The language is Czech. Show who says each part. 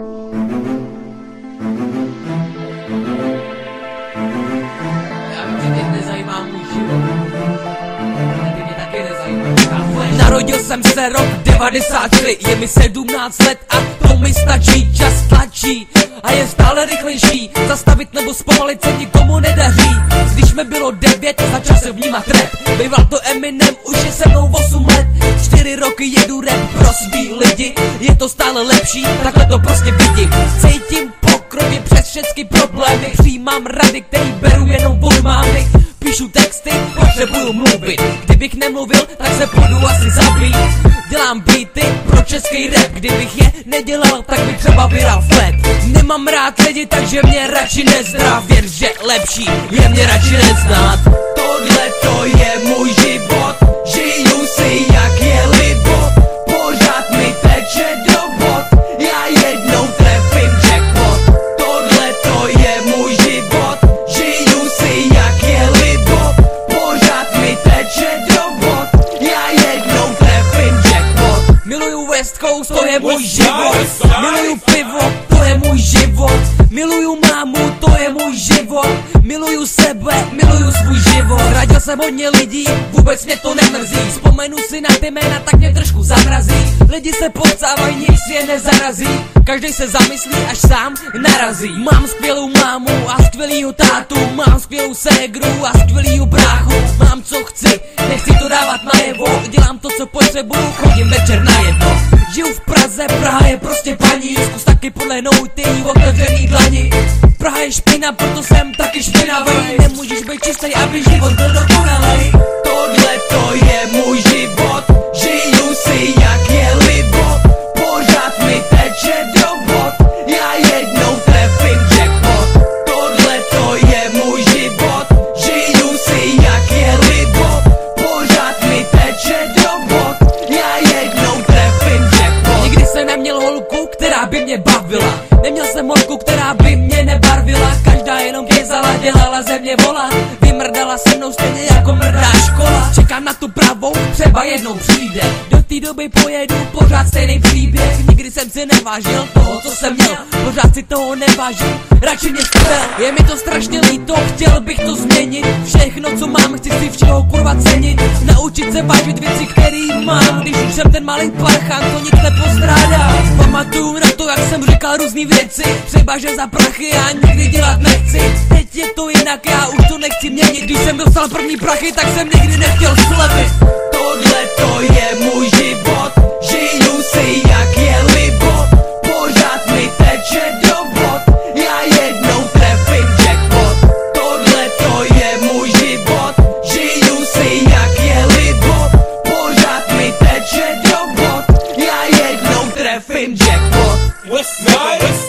Speaker 1: Já jsem se rok 93, je mi 17 let a to mi stačí, čas tlačí a je stále rychlejší. Zastavit nebo zpomalit se nikomu nedaří. Když mi bylo 9, začal jsem vnímat rap. Býval to Eminem, už je se mnou 8 let. 4 roky jedu rap pro svý lidi, je to stále lepší, takhle to prostě vidím. Cítím pokrově přes všechny problémy, přijímám rady, který beru jenom od mámy. Píšu texty, potřebuju mluvit nemluvil, tak se budu asi zabít. Dělám beaty pro český rap. Kdybych je nedělal, tak bych třeba vyral flat. Nemám rád lidi, takže mě radši nezdrá Věř, že lepší je mě radši neznát. Tohle to je můj West Coast, to je můj život. Miluju pivo, to je můj život. Miluju mámu, to je můj život. Miluju sebe, miluju svůj život. Radil jsem hodně lidí, vůbec mě to nemrzí. Vzpomenu si na ty jména, tak mě trošku zamrazí. Lidi se popsávají, nic je nezarazí. Každý se zamyslí, až sám narazí. Mám skvělou mámu a skvělýho tátu. Mám skvělou ségru a skvělýho bráchu. Mám co chci, co potřebuju, chodím večer na jedno. Žiju v Praze, Praha je prostě paní. Zkus taky podlehnout ty otevřený dlani. Praha je špina, proto jsem taky špinavý. Nemůžeš být čistý, aby život byl dokonalej Holku, která by mě nebarvila. Každá jenom kézala, dělala ze mě vola Vymrdala se mnou stejně jako mrdá škola. Čekám na tu pravou, třeba jednou přijde. Do té doby pojedu pořád stejný příběh. Nikdy jsem si nevážil toho, co jsem měl. Pořád si toho nevážím, radši mě spel Je mi to strašně líto, chtěl bych to změnit. Všechno, co mám, chci si všeho kurva cenit. Naučit se vážit věci, který mám. Když jsem ten malý parchan, to nic nepostrádá. Pamatuju na to, jak jsem říkal různý věci. Třeba, že za prachy já nikdy dělat nechci. Teď je to jinak, já už to nechci měnit. Když jsem dostal první prachy, tak jsem nikdy nechtěl slevit Tohle to je můj život. Žiju si inject. What's up?